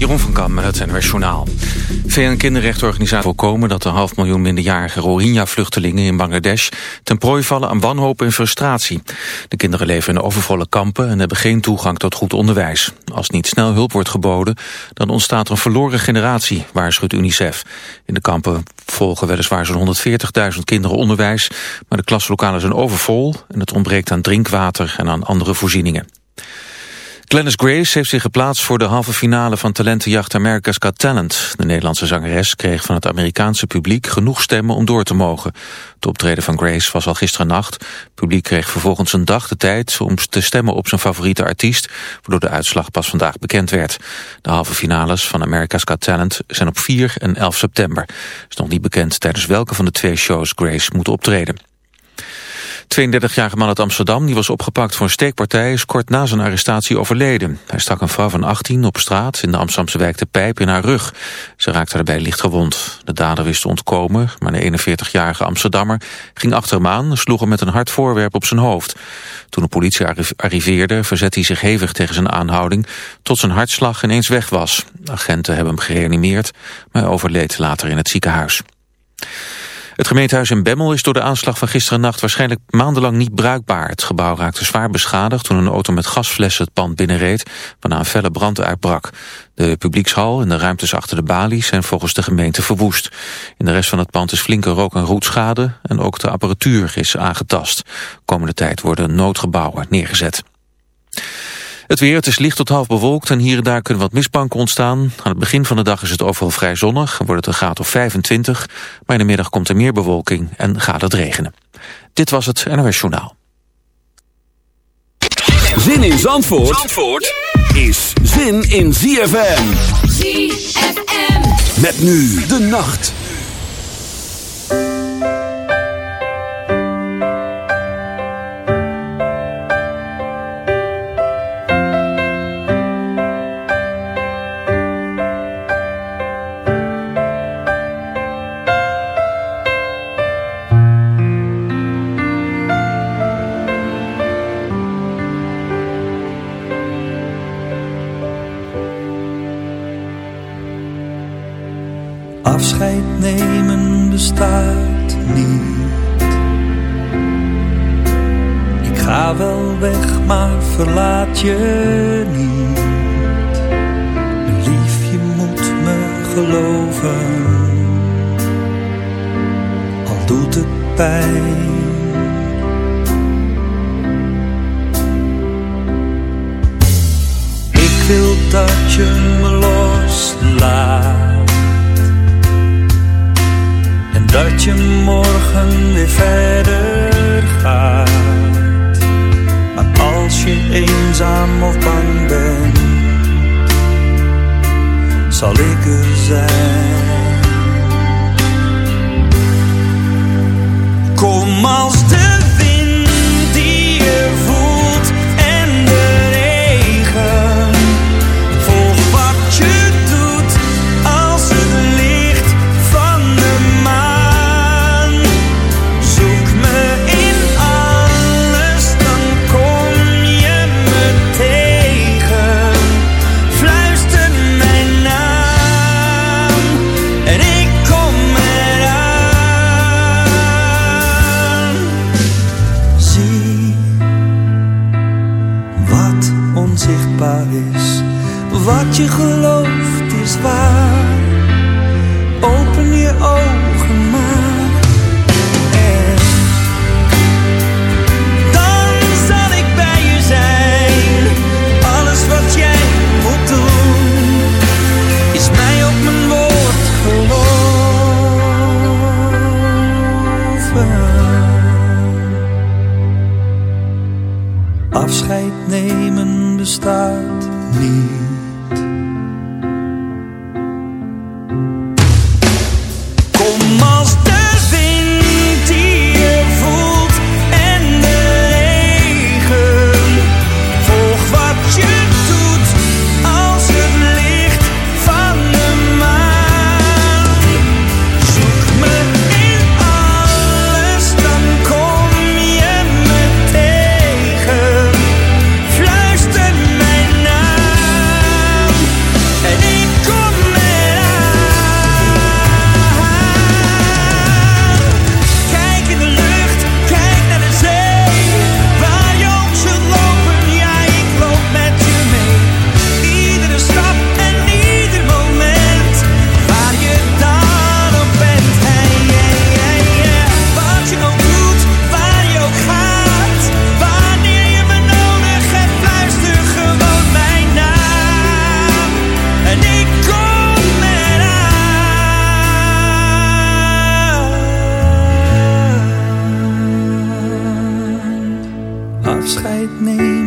Jeroen van Kam met het NWS Journaal. VN-kinderrechtenorganisatie voorkomen dat de half miljoen minderjarige Rohingya-vluchtelingen in Bangladesh ten prooi vallen aan wanhoop en frustratie. De kinderen leven in overvolle kampen en hebben geen toegang tot goed onderwijs. Als niet snel hulp wordt geboden, dan ontstaat er een verloren generatie, waarschuwt UNICEF. In de kampen volgen weliswaar zo'n 140.000 kinderen onderwijs, maar de klaslokalen zijn overvol en het ontbreekt aan drinkwater en aan andere voorzieningen. Glennis Grace heeft zich geplaatst voor de halve finale van talentenjacht America's Got Talent. De Nederlandse zangeres kreeg van het Amerikaanse publiek genoeg stemmen om door te mogen. Het optreden van Grace was al gisteren nacht. Het publiek kreeg vervolgens een dag de tijd om te stemmen op zijn favoriete artiest, waardoor de uitslag pas vandaag bekend werd. De halve finales van America's Got Talent zijn op 4 en 11 september. Het is nog niet bekend tijdens welke van de twee shows Grace moet optreden. 32-jarige man uit Amsterdam die was opgepakt voor een steekpartij is kort na zijn arrestatie overleden. Hij stak een vrouw van 18 op straat in de Amsterdamse wijk de Pijp in haar rug. Ze raakte daarbij licht gewond. De dader wist te ontkomen, maar de 41-jarige Amsterdammer ging achter hem aan sloeg hem met een hard voorwerp op zijn hoofd. Toen de politie arriveerde verzette hij zich hevig tegen zijn aanhouding tot zijn hartslag ineens weg was. agenten hebben hem gereanimeerd, maar overleed later in het ziekenhuis. Het gemeentehuis in Bemmel is door de aanslag van gisteren nacht waarschijnlijk maandenlang niet bruikbaar. Het gebouw raakte zwaar beschadigd toen een auto met gasflessen het pand binnenreed, waarna een felle brand uitbrak. De publiekshal en de ruimtes achter de balies zijn volgens de gemeente verwoest. In de rest van het pand is flinke rook- en roetschade en ook de apparatuur is aangetast. Komende tijd worden noodgebouwen neergezet. Het weer, het is licht tot half bewolkt en hier en daar kunnen wat mistbanken ontstaan. Aan het begin van de dag is het overal vrij zonnig en wordt het een graad of 25. Maar in de middag komt er meer bewolking en gaat het regenen. Dit was het NOS Journaal. Zin in Zandvoort, Zandvoort is zin in ZFM. ZFM. Met nu de nacht. me.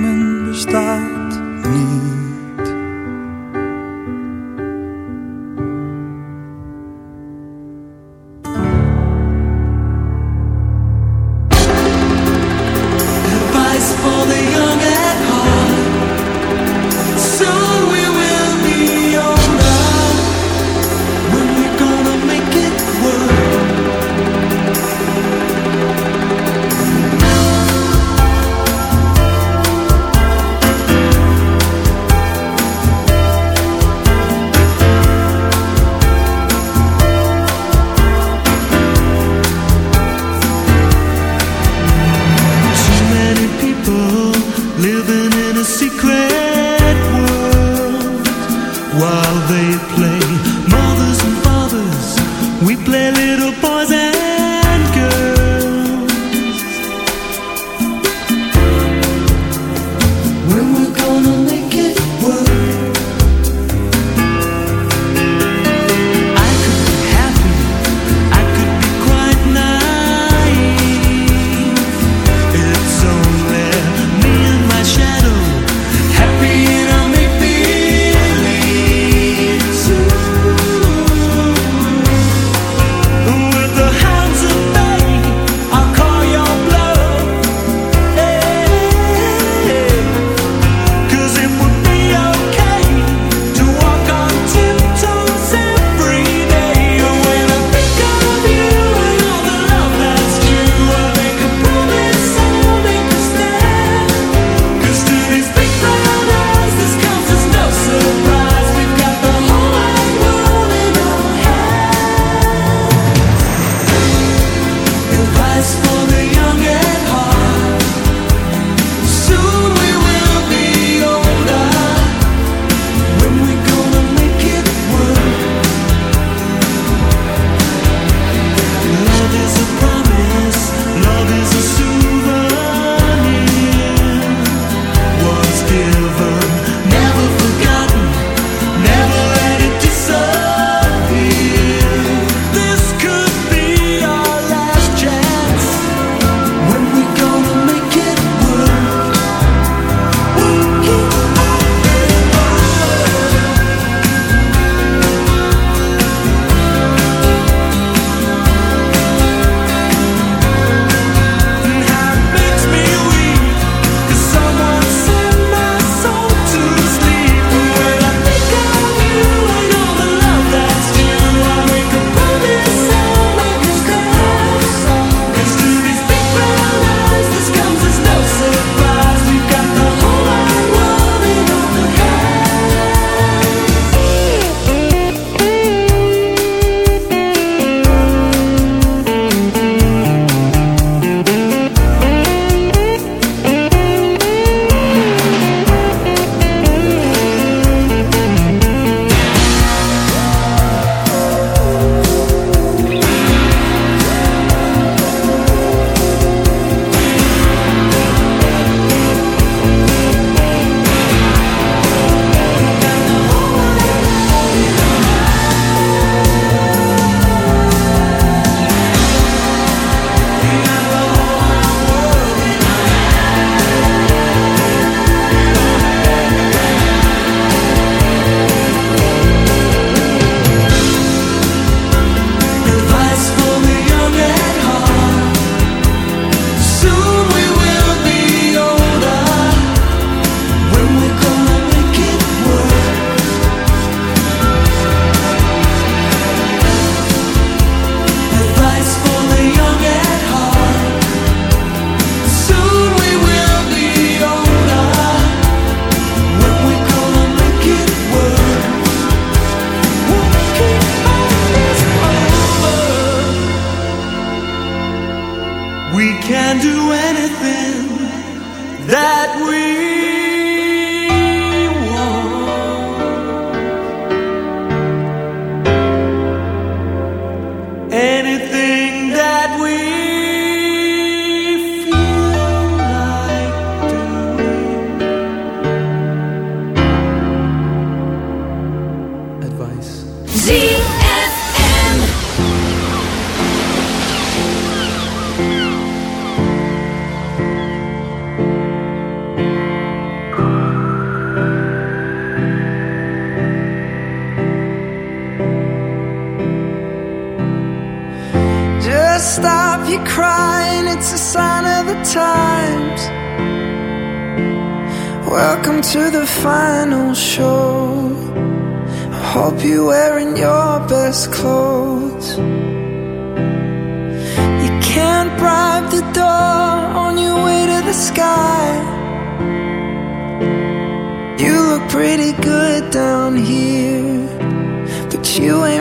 you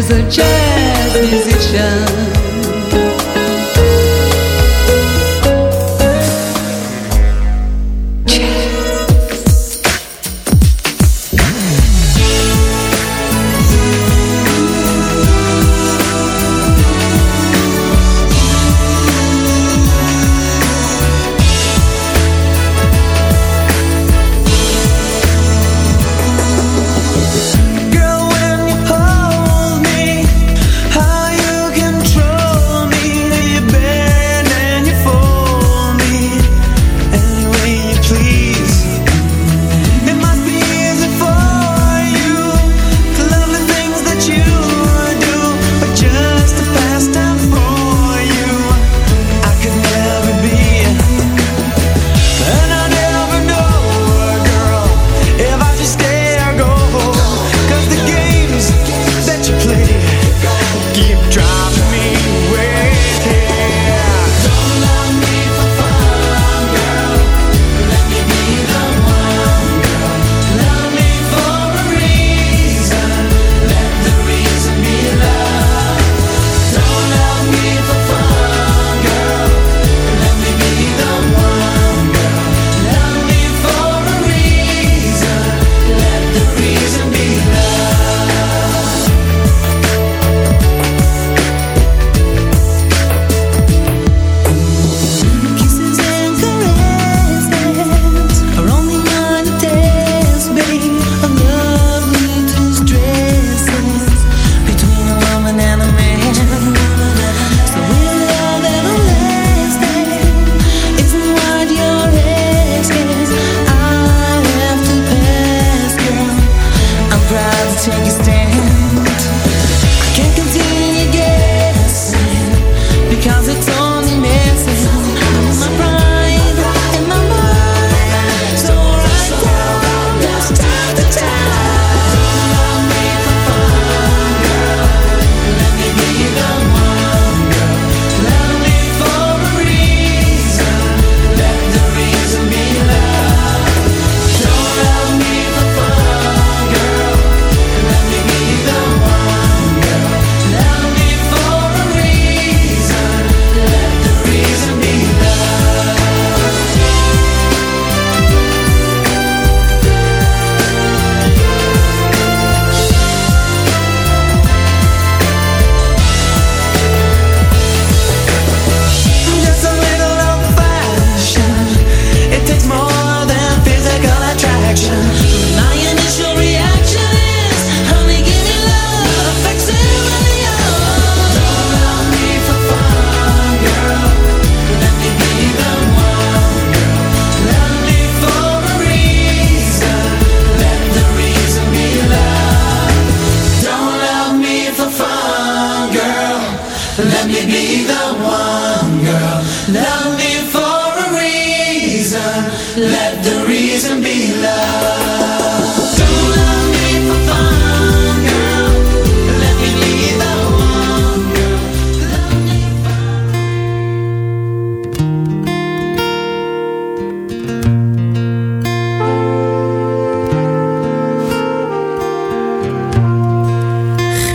is a jazz musician.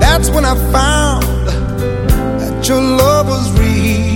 That's when I found that your love was real.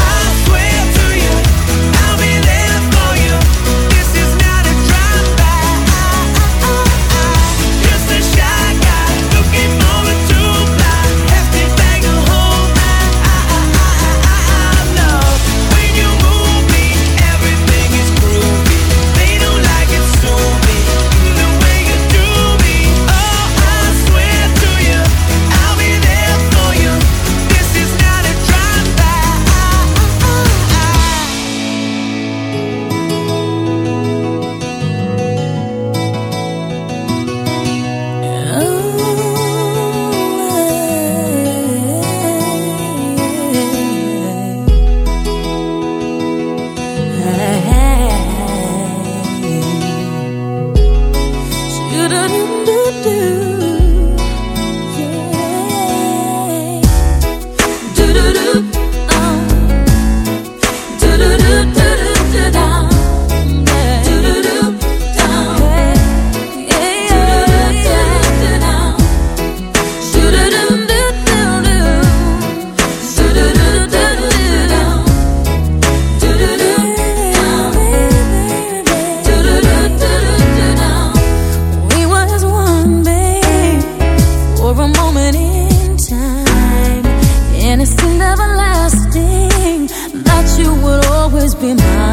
be mine.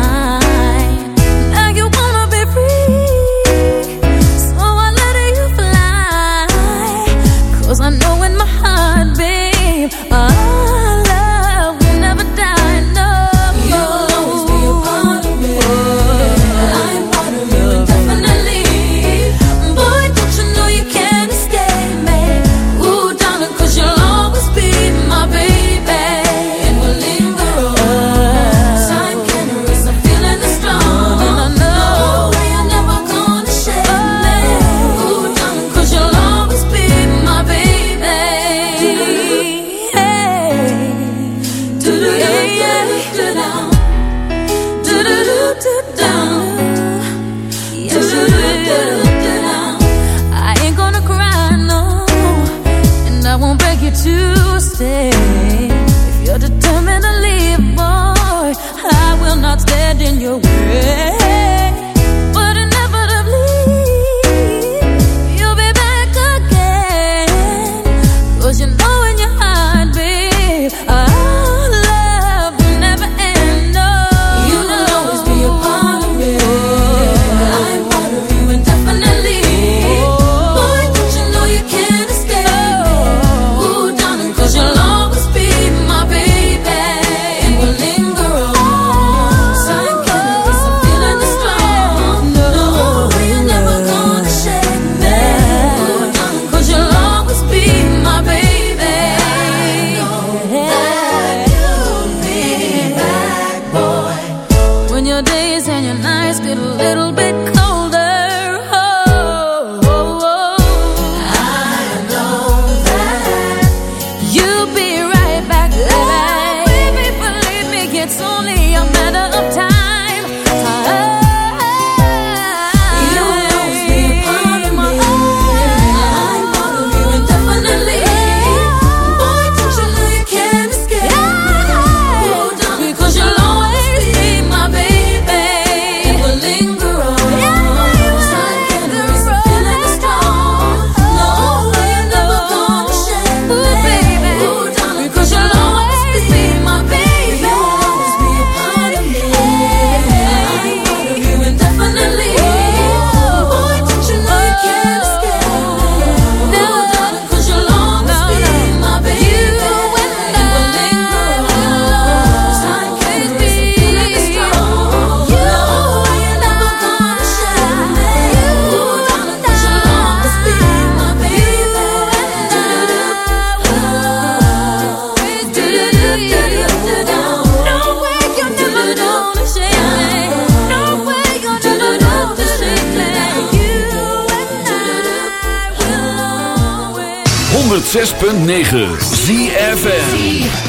106.9 ZFN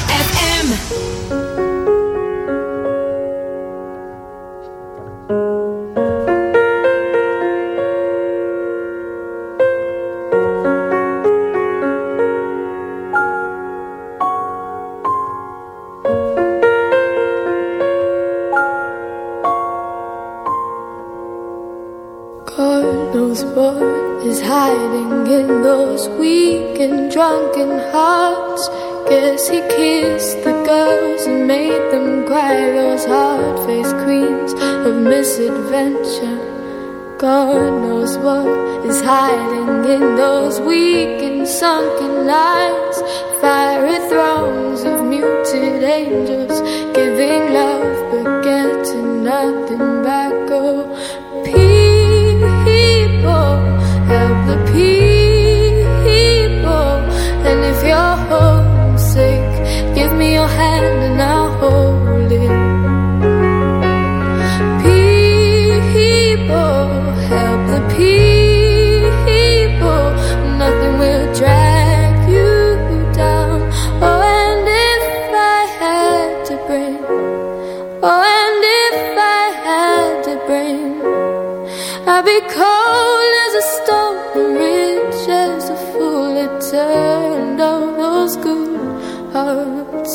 cry those hard faced queens of misadventure. God knows what is hiding in those weak and sunken lines. Fiery throngs of muted angels giving love but getting nothing back. Oh, people, help the people.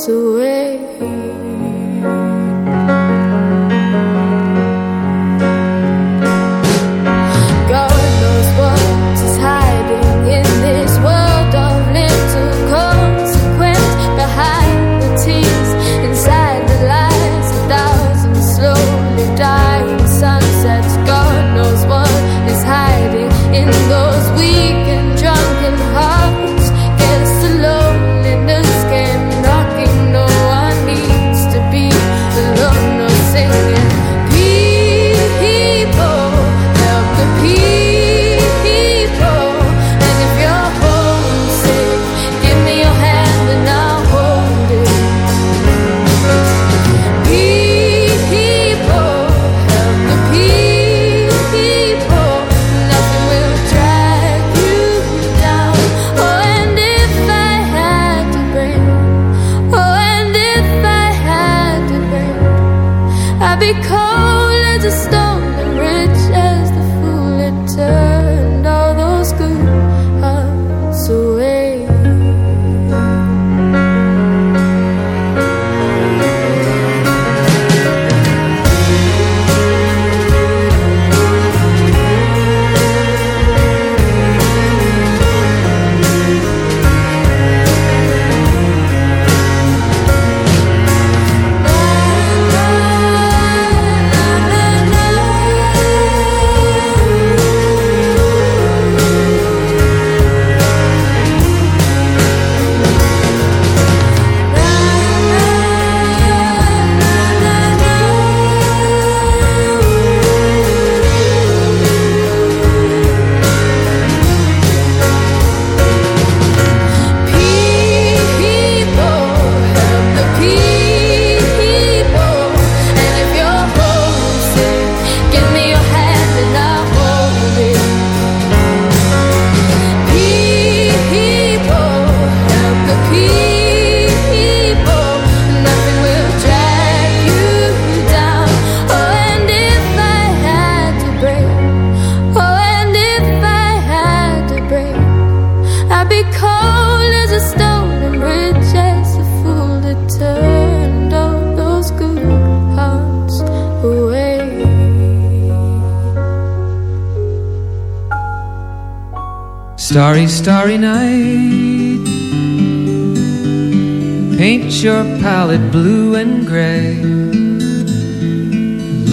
away.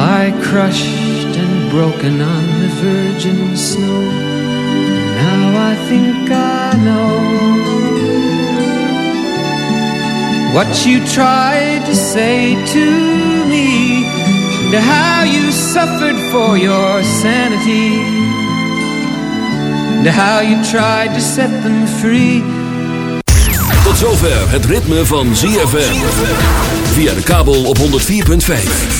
lie crushed and broken on the virgin snow. Now I think I know what you tried to say to me, and how you suffered for your sanity, and how you tried to set them free. Tot zover het ritme van ZFM. Via de kabel op 104.5.